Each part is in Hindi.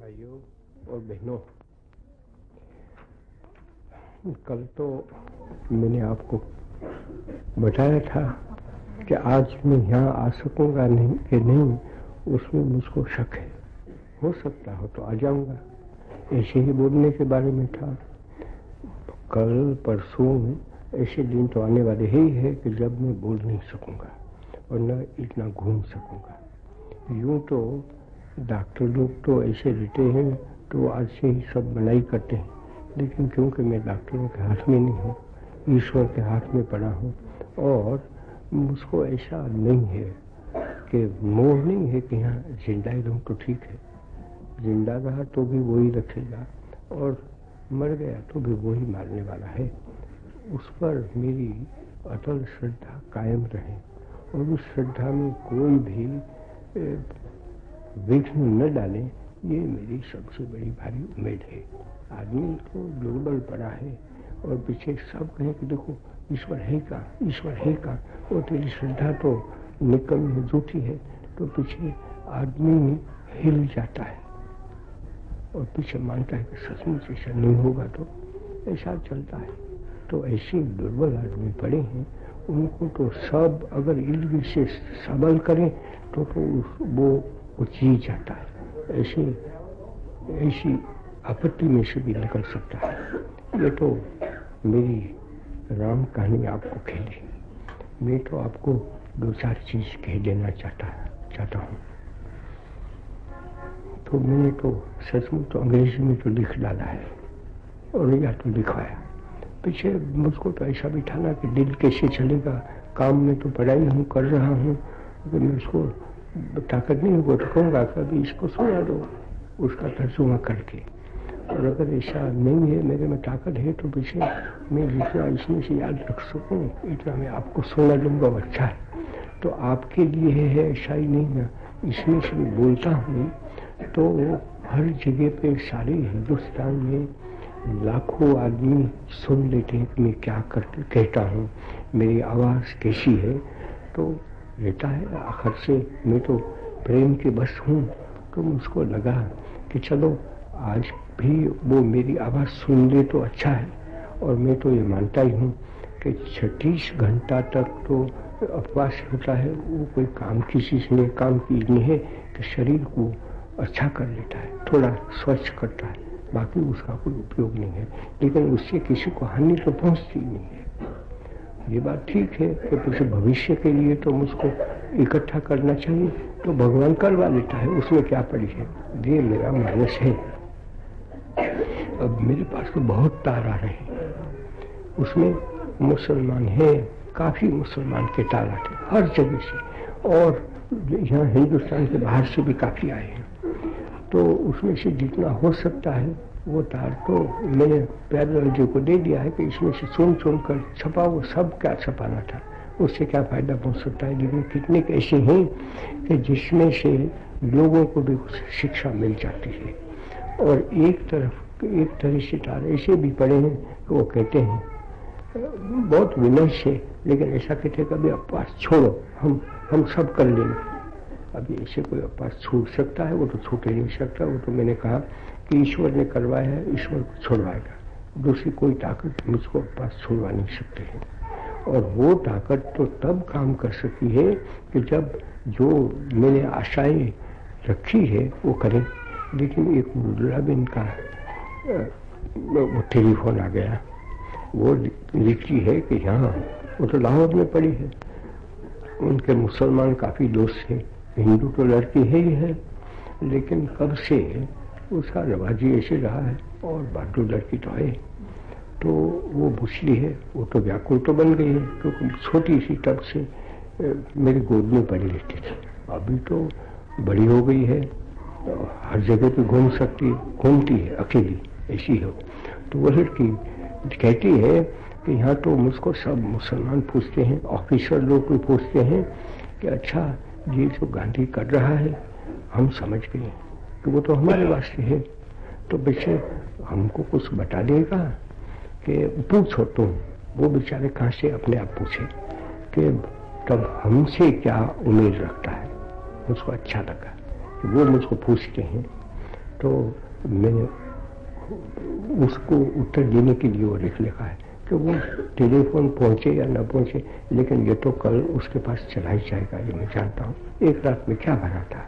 भाइयों और बहनों, कल तो मैंने आपको बताया था कि आज मैं यहाँ आ सकूँगा नहीं, कि नहीं, उसमें मुझको शक है। हो सकता हो तो आ जाऊँगा। ऐसे ही बोलने के बारे में था। कल परसों में ऐसे दिन तो आने वाले ही है कि जब मैं बोल नहीं सकूँगा और न इतना घूम सकूँगा। यूँ तो डॉक्टर लोग तो ऐसे रहते हैं तो आज से ही सब मनाई करते हैं। लेकिन क्योंकि मैं डॉक्टरों के हाथ में नहीं हूँ, ईश्वर के हाथ में पड़ा हूँ, और मुझको ऐसा नहीं है कि मोह नहीं है कि यहाँ ज़िंदा ही रहूँ तो ठीक है। ज़िंदा रहा तो भी वही रखेगा, और मर गया तो भी वही मारने वाला है। उस पर मेरी अटल श्रद्धा कायम रहे, और उस श्रद्धा में कोई भी विघ्न न डाले, ये मेरी सबसे बड़ी भारी उम्मीद है। आदमी तो दुर्बल पड़ा है और पीछे सब कहें कि देखो, ईश्वर है का, ईश्वर है का, और तेरी श्रद्धा तो निकल में झूठी है तो पीछे आदमी हिल जाता है। और पीछे मानता है कि सचमुच ऐसा नहीं होगा तो ऐसा चलता है। तो ऐसे दुर्बल आदमी पड़े हैं, उनको तो सब अगर इल्म से सबल करें तो तो वो वो जी जाता है। ऐसी ऐसी आपत्ति में से भी निकल सकता है। ये तो मेरी राम कहानी आपको खेली मैं तो आपको दो चार चीज़ कह देना चाहता चाहता हूँ। तो मैंने तो सचमुच तो अंग्रेज़ी में तो लिख डाला है। और या तो लिखवाया। पीछे मुझको तो ऐसा बिठाना कि दिल कैसे चलेगा। काम में तो पढ़ाई हूँ कर रहा हूँ मैं उसको ताकत नहीं होगा तो कहूँगा कभी इसको सुना दो। उसका तर्जुमा करके। और अगर ऐसा नहीं है, मेरे में ताकत है तो पीछे मैं जितना इसमें से याद रख सकूँ, इतना मैं आपको सुना दूँगा अच्छा है। तो आपके लिए है, ऐसा ही नहीं ना इसमें से मैं बोलता हूँ तो हर जगह पे सारे हिंदुस्तान में लाखों आदमी सुन लेते हैं कि मैं क्या करते, कहता हूँ। मेरी आवाज़ कैसी है? तो रहता है, आखिर से मैं तो प्रेम के बस हूँ। तो मुझको लगा कि चलो, आज भी वो मेरी आवाज़ सुन ले तो अच्छा है। और मैं तो ये मानता ही हूँ कि छत्तीस घंटा तक तो अपवास होता है। वो कोई काम की चीज़ नहीं, काम की नहीं है कि शरीर को अच्छा कर लेता है, थोड़ा स्वच्छ करता है। बाकी उसका कोई उपयोग नहीं है। लेकिन उससे किसी को हानि तो पहुँचती नहीं है। ये बात ठीक है कि किसी भविष्य के लिए तो मुझको इकट्ठा करना चाहिए। तो भगवान करवा लेता है, उसमें क्या पड़ी है? ये मेरा मानस है। अब मेरे पास तो बहुत तार आ रहे। उसमें मुसलमान है, काफ़ी मुसलमान के तार आते हर जगह से। और यहाँ हिंदुस्तान के बाहर से भी काफ़ी आए हैं। तो उसमें से जितना हो सकता है वो तार तो मैंने प्यारे जी को दे दिया है कि इसमें से चुन चुन कर छपा, वो सब क्या छपाना था? उससे क्या फ़ायदा पहुँच सकता है? लेकिन कितने ऐसे हैं कि जिसमें से लोगों को भी कुछ शिक्षा मिल जाती है। और एक तरफ़, एक तरह से तार ऐसे भी पड़े हैं कि वो कहते हैं, बहुत विनय से, लेकिन ऐसा कहते कभी अपवास छोड़ो, हम हम सब कर लेंगे। अभी ऐसे कोई पास छूट सकता है, वो तो छूट ही नहीं सकता। वो तो मैंने कहा कि ईश्वर ने करवाया है, ईश्वर को छोड़वाएगा। दूसरी कोई ताकत मुझको पास छोड़वा नहीं सकते हैं। और वो ताकत तो तब काम कर सकती है कि जब जो मैंने आशाएँ रखी है, वो करें। लेकिन एक मुद्राबिन का वो टेलीफोन आ गया। वो लिखती है कि यहाँ वो तो लाहौर में पड़ी है। उनके मुसलमान काफ़ी दोस्त हैं। हिंदू तो लड़की है ही है, लेकिन कब से उसका नवाजी ऐसे रहा है और बाटू लड़की तो है तो वो बुछली है, वो तो व्याकुल तो बन गई है, क्योंकि तो छोटी सी तब से मेरी गोद में पड़ी रहती थी। अभी तो बड़ी हो गई है हर जगह पे घूम सकती है घूमती है, अकेली, ऐसी हो। तो वो लड़की कहती है कि यहाँ तो मुझको सब मुसलमान पूछते हैं, ऑफिसर लोग भी पूछते हैं कि अच्छा ये जो गांधी कर रहा है, हम समझ गए कि वो तो हमारे वास्ते है। तो बेचे हमको कुछ बता देगा कि पूछो तुम। वो बेचारे कहाँ से अपने आप पूछे कि तब हमसे क्या उम्मीद रखता है? मुझको अच्छा लगा कि वो मुझको पूछते हैं। तो मैंने उसको उत्तर देने के लिए वो लिख लिखा है। कि वो टेलीफोन पहुँचे या ना पहुँचे, लेकिन ये तो कल उसके पास चला ही जाएगा, ये मैं जानता हूँ। एक रात में क्या भरा था?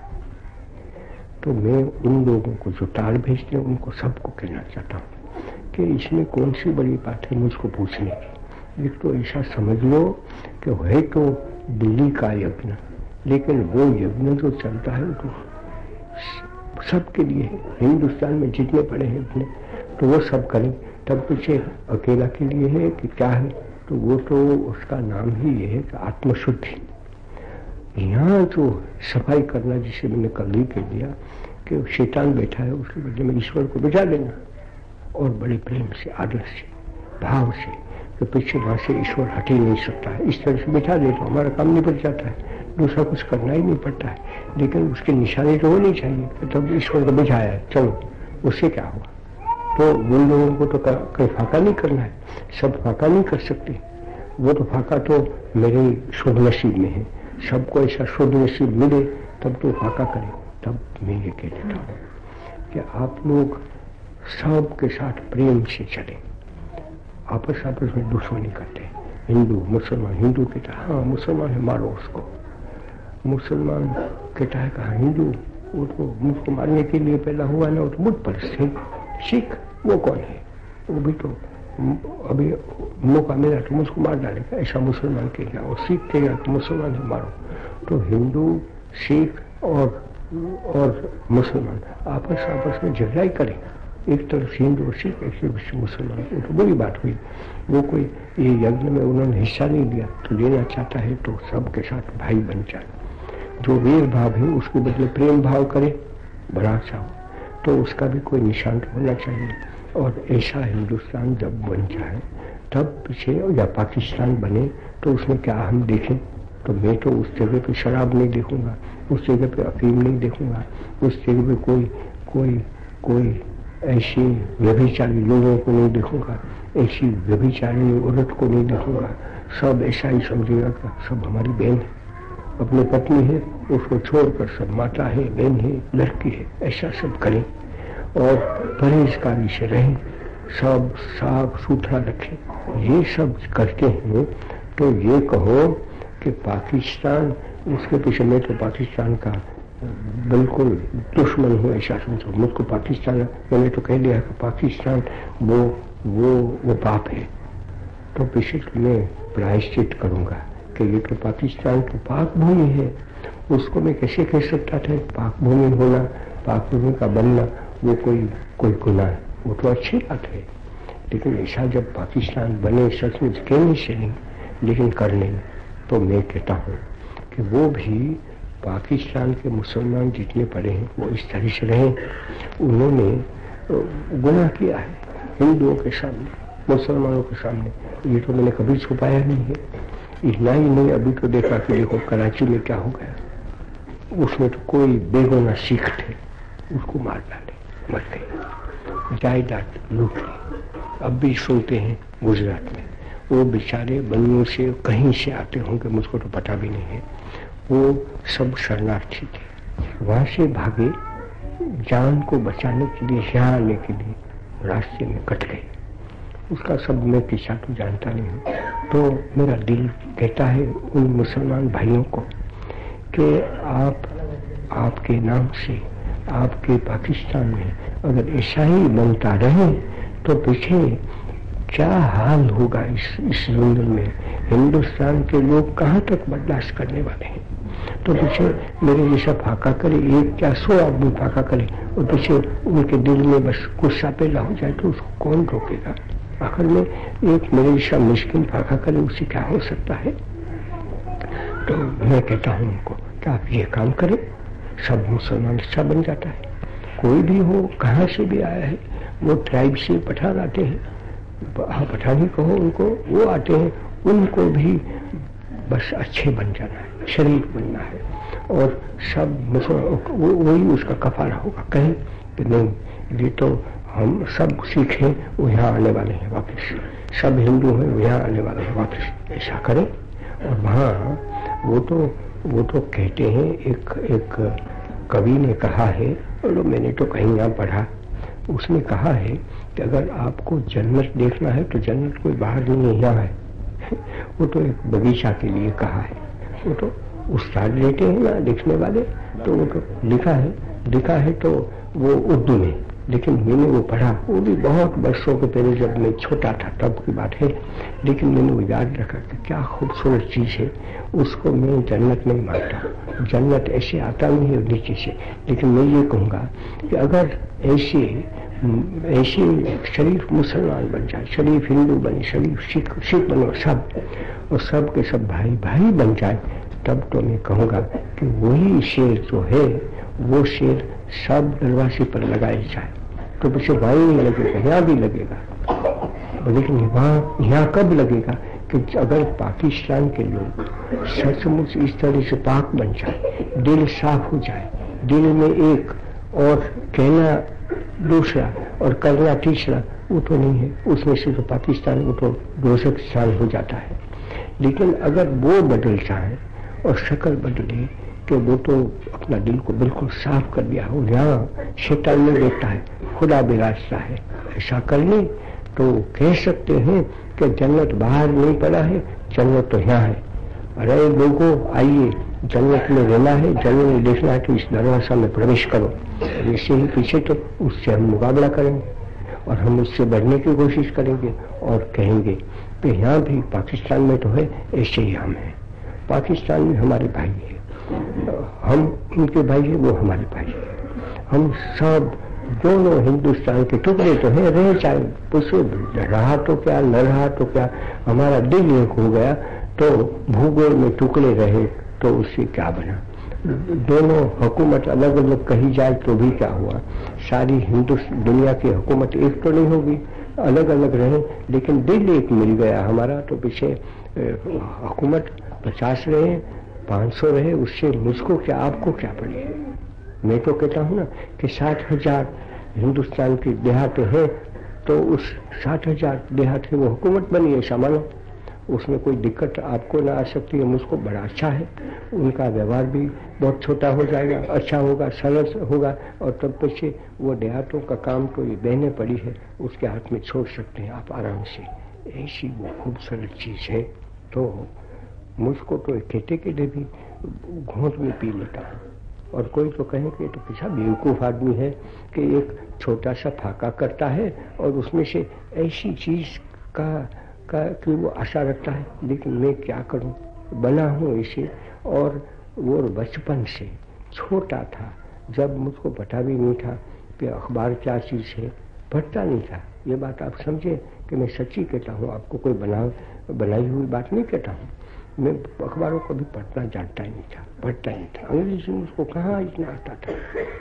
तो मैं उन लोगों को जो तार भेजते हैं उनको सबको कहना चाहता हूँ कि इसमें कौन सी बड़ी बात है मुझको पूछने की। एक तो ऐसा समझ लो कि है तो दिल्ली का यज्ञ, लेकिन वो यज्ञ जो चलता है तो सबके लिए हिंदुस्तान में जितने पड़े हैं उतने तो वो सब करें। तब पीछे अकेला के लिए है कि क्या है? तो वो तो उसका नाम ही ये है कि आत्मशुद्धि। यहाँ जो सफ़ाई करना जिसे मैंने कल ही कह दिया कि शैतान बैठा है, उसके बदले में ईश्वर को बचा लेना और बड़े प्रेम से, आदर से, भाव से तो पीछे वहाँ से ईश्वर हट ही नहीं सकता है। इस तरह से बिठा दे तो हमारा काम निपट जाता है, दूसरा कुछ करना ही नहीं पड़ता है। लेकिन उसके निशाने तो होनी चाहिए कि तब ईश्वर को बिठाया चलो, उससे क्या होगा तो उन लोगों को तो कहीं फाका नहीं करना है सब फाका नहीं कर सकते। वो तो फाका तो मेरे शुभ नसीब में है। सबको ऐसा शुभ नसीब मिले, तब तो फाका करे। तब मैं ये कह देता हूँ कि आप लोग सबके साथ प्रेम से चले। आपस आपस में दुश्मनी करते हिंदू, मुसलमान, हिंदू कहता है हाँ मुसलमान है, मारो उसको। मुसलमान कहता है कहा हिंदू, वो तो मुझको मारने के लिए पैदा हुआ ना वो तो मुझ पर सिख सिख। वो कौन है। वो भी तो अभी मौका मिला तो मुझको मार डालेगा ऐसा मुसलमान कहेगा और सिख कहेगा तो मुसलमान है मारो। तो हिंदू, सिख और और मुसलमान आपस आपस में झगड़ा ही करें। एक तरफ़ से हिंदू और सिख, एक तरफ़ से मुसलमान। वो तो बड़ी बात हुई। वो कोई ये यज्ञ में उन्होंने हिस्सा नहीं लिया तो लेना चाहता है तो सबके साथ भाई बन जाए। जो वीर भाव है, उसके बदले प्रेम भाव करे। बड़ा अच्छा। हो तो उसका भी कोई निशान होना चाहिए। और ऐसा हिंदुस्तान जब बन जाए, तब पीछे या पाकिस्तान बने तो उसमें क्या हम देखें? तो मैं तो उस जगह पे शराब नहीं देखूँगा, उस जगह पे अफीम नहीं देखूँगा, उस जगह पे कोई कोई कोई ऐसी व्यभिचारी लोगों को नहीं देखूँगा, ऐसी व्यभिचारी औरत को नहीं देखूँगा। सब ऐसा ही समझेगा सब हमारी बहन है। अपनी पत्नी है, उसको छोड़कर सब माता है, बहन है, लड़की है, ऐसा सब करें। और परहेजकारी से रहे, सब साफ़ सुथरा रखें। ये सब करते हैं तो ये कहो कि पाकिस्तान उसके पीछे मैं तो पाकिस्तान का बिल्कुल दुश्मन हूँ, ऐसा समझो मुझको पाकिस्तान, मैंने तो कह दिया कि पाकिस्तान वो वो वो पाप है। तो पीछे मैं प्रायश्चित करूँगा कि ये तो पाकिस्तान की पाक भूमि है। उसको मैं कैसे कह सकता था? पाक भूमि होना पाक भूमि का बनना वो कोई कोई गुना है। वो तो अच्छी बात है। लेकिन ऐसा जब पाकिस्तान बने सचमुच कहने से नहीं लेकिन करने तो मैं कहता हूँ कि वो भी पाकिस्तान के मुसलमान जितने पड़े हैं, वो इस तरह से रहे। उन्होंने गुना किया है हिंदुओं के सामने, मुसलमानों के सामने। ये तो मैंने कभी छुपाया नहीं है। इतना ही नहीं अभी तो देखा कि देखो कराची में क्या हो गया। उसमें तो कोई बेगुना सिख थे, उसको मार डाले। मर गए जायदाद लूट ली अब भी सुनते हैं गुजरात में। वो बेचारे बनियों से कहीं से आते होंगे, मुझको तो पता भी नहीं है। वो सब शरणार्थी थे। वहाँ से भागे, जान को बचाने के लिए, यहाँ आने के लिए रास्ते में कट गए। उसका सब मैं किस्सा तो जानता नहीं हूँ। तो मेरा दिल कहता है उन मुसलमान भाइयों को कि आप, आपके नाम से आपके पाकिस्तान में अगर ऐसा ही बनता रहे तो पीछे क्या हाल होगा इस इस जंगल में? हिंदुस्तान के लोग कहाँ तक बर्दाश्त करने वाले हैं? तो पीछे मेरे जैसा फाका करे, एक क्या सौ आदमी फाका करे, और पीछे उनके दिल में बस गुस्सा पैदा हो जाए तो उसको कौन रोकेगा? आखिर में एक मेरे जैसा मुश्किल फाका करे उसे क्या हो सकता है? तो मैं कहता हूँ उनको कि आप ये काम करें सब मुसलमान अच्छा बन जाता है। कोई भी हो, कहाँ से भी आया है, वो ट्राइब से पठान आते हैं। पठानी कहो उनको, वो आते हैं, उनको भी बस अच्छे बन जाना है शरीफ बनना है। और सब मुसलमान वही उसका कफारा होगा। कहें कि नहीं, ये तो हम सब सिख, वो यहाँ आने वाले हैं वापस। सब हिंदू हैं, वो यहाँ आने वाले हैं वापस। ऐसा करें। और वहाँ, वो तो वो तो कहते हैं, एक एक कवि ने कहा है, और मैंने तो कहीं यहाँ पढ़ा। उसने कहा है कि अगर आपको जन्नत देखना है तो जन्नत कोई बाहर नहीं है यहाँ है। वो तो एक बगीचा के लिए कहा है। वो तो उस्ताद लेते हैं ना लिखने वाले। तो वो तो लिखा है लिखा है तो वो उर्दू में। लेकिन मैंने वो पढ़ा, वो भी बहुत वर्षों के पहले जब मैं छोटा था, तब की बात है। लेकिन मैंने वो याद रखा कि क्या खूबसूरत चीज़ है, उसको मैं जन्नत नहीं मानता। जन्नत ऐसे आता नहीं है नीचे से। लेकिन मैं ये कहूँगा कि अगर ऐसे ऐसे शरीफ मुसलमान बन जाए, शरीफ हिंदू बने, शरीफ सिख सिख बनो सब, और सब के सब भाई भाई बन जाए, तब तो मैं कहूँगा कि वही शेर जो है, वो शेर सब दरवाजे पर लगाए जाए। तो वहाँ नहीं लगेगा यहाँ भी लगेगा। लेकिन वहाँ यहाँ कब लगेगा कि अगर पाकिस्तान के लोग सचमुच इस तरह से पाक बन जाए, दिल साफ़ हो जाए, दिल में एक और कहना दूसरा और करना तीसरा, वो तो नहीं है। उसमें से तो पाकिस्तान वो तो दोषक स्थान हो जाता है। लेकिन अगर वो बदल जाए और शक्ल बदले तो वो तो अपना दिल को बिल्कुल साफ़ कर दिया हो, यहाँ शैतान नहीं देखता है। खुदा बिराजता है। ऐसा कर ले तो कह सकते हैं कि जन्नत बाहर नहीं पड़ा है, जन्नत तो यहाँ है। अरे लोगों, आइए, जन्नत में रहना है, जन्नत में देखना है कि इस दरवाज़ा में प्रवेश करो। ऐसे ही पीछे तो उससे हम मुकाबला करेंगे और हम उससे बढ़ने की कोशिश करेंगे और कहेंगे कि यहाँ भी पाकिस्तान में तो है, ऐसे ही हम हैं। पाकिस्तान में हमारे भाई है। हम, उनके भाई है, वो हमारे भाई है। हम सब दोनों हिंदुस्तान के टुकड़े तो हैं, रहे चाहे उससे रहा तो क्या, न रहा तो क्या? हमारा दिल एक हो गया तो भूगोल में टुकड़े रहे तो उससे क्या बना? दोनों हुकूमत अलग अलग कही जाए तो भी क्या हुआ? सारी हिंदू दुनिया की हुकूमत एक तो नहीं होगी, अलग अलग रहे, लेकिन दिल एक मिल गया हमारा तो पीछे हुकूमत पचास रहे, पाँच सौ रहे, उससे मुझको क्या, आपको क्या पड़ी? मैं तो कहता हूँ ना कि साठ हज़ार हिंदुस्तान की देहात है तो उस साठ हज़ार देहात वो हुकूमत बनी है सामानो उसमें कोई दिक्कत आपको ना आ सकती है, मुझको बड़ा अच्छा है। उनका व्यवहार भी बहुत छोटा हो जाएगा अच्छा होगा सरल होगा, और तब पीछे वो देहातों का काम तो ये बहने पड़ी है, उसके हाथ में छोड़ सकते हैं आप आराम से। ऐसी वो खूबसूरत चीज़ है तो मुझको तो कहते के लिए भी घोंट में पी लेता हूँ। और कोई तो कहे कि तो पीछा बेवकूफ़ आदमी है कि एक छोटा सा फाका करता है और उसमें से ऐसी चीज़ का का कि वो आशा रखता है, लेकिन मैं क्या करूँ? बना हूँ इसे। और वो बचपन से छोटा था। जब मुझको पता भी नहीं था कि अखबार क्या चीज़ है, पढ़ता नहीं था। ये बात आप समझे कि मैं सच्ची कहता हूँ, आपको कोई बना बनाई हुई बात नहीं कहता हूँ। मैं अखबारों को भी पढ़ना जानता ही नहीं था, पढ़ता ही था। अंग्रेज़ी में उसको कहाँ इतना आता था।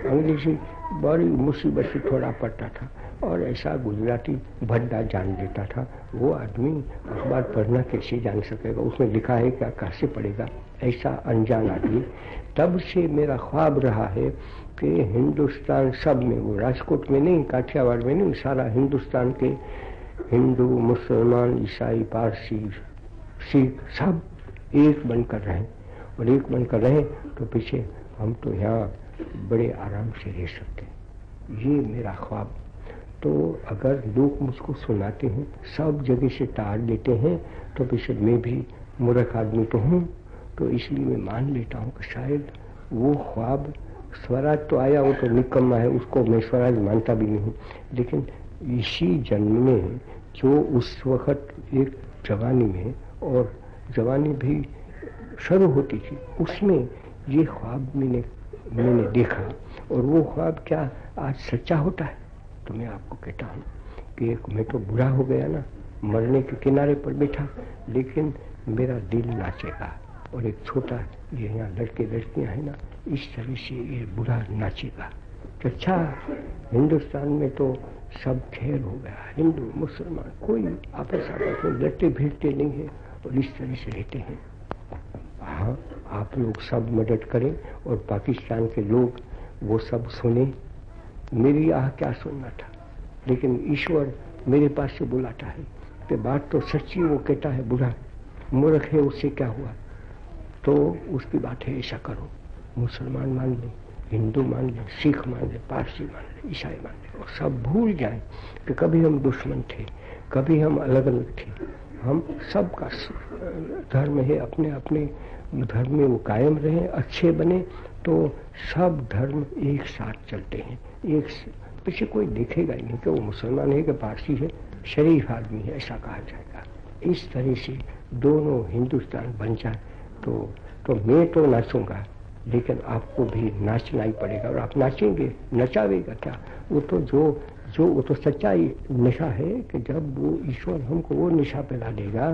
अंग्रेज़ी बड़ी मुसीबत से थोड़ा पढ़ता था और ऐसा गुजराती भड्डा जान लेता था। वो आदमी अखबार पढ़ना कैसे जान सकेगा? उसमें लिखा है क्या? कैसे पढ़ेगा? ऐसा अनजान आदमी। तब से मेरा ख्वाब रहा है कि हिंदुस्तान सब में, वो राजकोट में नहीं, काठियावाड़ में नहीं, सारा हिंदुस्तान के हिंदू, मुसलमान, ईसाई, पारसी, सिख सब एक बनकर रहें। और एक बनकर रहें तो पीछे हम तो यहाँ बड़े आराम से रह सकते हैं। ये मेरा ख्वाब। तो अगर लोग मुझको सुनाते हैं, सब जगह से तार लेते हैं तो पीछे मैं भी मूर्ख आदमी तो हूँ। तो इसलिए मैं मान लेता हूँ कि शायद वो ख्वाब स्वराज तो आया, वो तो निकम्मा है, उसको मैं स्वराज मानता भी नहीं। लेकिन इसी जन्म में जो उस वक्त एक जवानी में और जवानी भी शुरू होती थी। उसमें ये ख्वाब मैंने मैंने देखा। और वो ख्वाब क्या आज सच्चा होता है? तो मैं आपको कहता हूँ कि एक मैं तो बुरा हो गया ना, मरने के किनारे पर बैठा, लेकिन मेरा दिल नाचेगा। और एक छोटा ये यहाँ लड़के, लड़कियाँ हैं ना, इस तरह से ये बुरा नाचेगा। तो अच्छा हिंदुस्तान में तो सब खेल हो गया। हिंदू, मुसलमान, कोई आपस आपस में लड़ते भिड़ते नहीं है। और इस तरह से रहते हैं। हाँ आप लोग सब मदद करें और पाकिस्तान के लोग वो सब सुने। मेरी आह क्या सुनना था? लेकिन ईश्वर मेरे पास से बुलाता है। कि बात तो सच्ची वो कहता है, बुरा, मूर्ख है, उससे क्या हुआ? तो उसकी बात है, ऐसा करो, मुसलमान मान ले, हिंदू मान ले, सिख मान ले, पारसी मान ले, ईसाई मान ले, और सब भूल जाए कि कभी हम दुश्मन थे, कभी हम अलग अलग थे। हम सबका धर्म है, अपने अपने धर्म में वो कायम रहे, अच्छे बने तो सब धर्म एक साथ चलते हैं। एक पीछे कोई देखेगा ही नहीं कि वो मुसलमान है कि पारसी है। शरीफ आदमी है, ऐसा कहा जाएगा। इस तरह से दोनों हिंदुस्तान बन जाए तो तो मैं तो नाचूँगा, लेकिन आपको भी नाचना ही पड़ेगा। और आप नाचेंगे, नचावेगा क्या? वो तो जो जो वो तो सच्चाई नशा है कि जब वो ईश्वर हमको वो नशा पिला देगा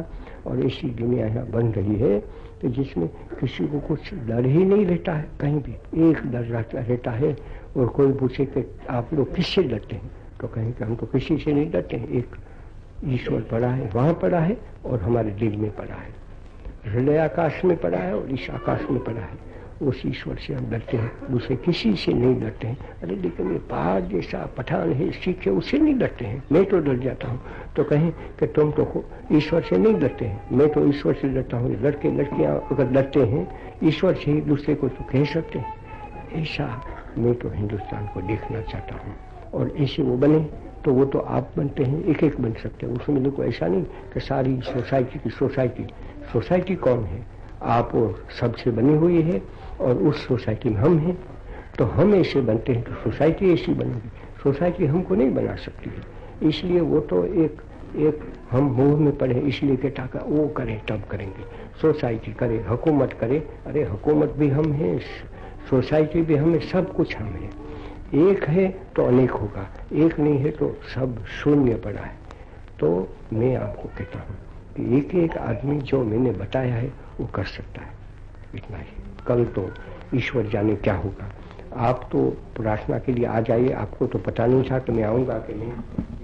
और ऐसी दुनिया यहाँ बन रही है तो जिसमें किसी को कुछ डर ही नहीं रहता है, कहीं भी एक डर रहता है और कोई पूछे कि आप लोग किससे डरते हैं? तो कहें कि हम तो किसी से नहीं डरते हैं। एक ईश्वर पड़ा है, वहाँ पड़ा है और हमारे दिल में पड़ा है। हृदय आकाश में पड़ा है और इस आकाश में पड़ा है। उस ईश्वर से हम डरते हैं दूसरे किसी से नहीं डरते हैं। अरे लेकिन ये पहाड़ जैसा पठान है, सिख है उससे नहीं डरते हैं। मैं तो डर जाता हूँ। तो कहें कि तुम तो ईश्वर से नहीं डरते हैं। मैं तो ईश्वर से डरता हूँ। लड़के लड़कियाँ अगर डरते हैं, ईश्वर से ही दूसरे को तो कह सकते हैं। ऐसा मैं तो हिंदुस्तान को देखना चाहता हूँ। और ऐसे वो बने तो वो तो आप बनते हैं एक एक बन सकते हैं। उसमें देखो, ऐसा नहीं कि सारी सोसाइटी की सोसाइटी। सोसाइटी कौन है? आप और सबसे बनी हुई है। और उस सोसाइटी में हम हैं तो हम ऐसे बनते हैं तो सोसाइटी ऐसी बनेगी। सोसाइटी हमको नहीं बना सकती है। इसलिए वो तो एक एक हम मुँह में पड़े इसलिए कि टाका वो करें, तब करेंगे। सोसाइटी करे, हुकूमत करे, अरे हुकूमत भी हम हैं, सोसाइटी भी हमें सब कुछ हम है। एक है तो अनेक होगा, एक नहीं है तो सब शून्य पड़ा है। तो मैं आपको कहता हूँ कि एक एक आदमी जो मैंने बताया है, वो कर सकता है। इतना ही। कल तो ईश्वर जाने क्या होगा। आप तो प्रार्थना के लिए आ जाइए, आपको तो पता नहीं था कि मैं आऊँगा कि नहीं।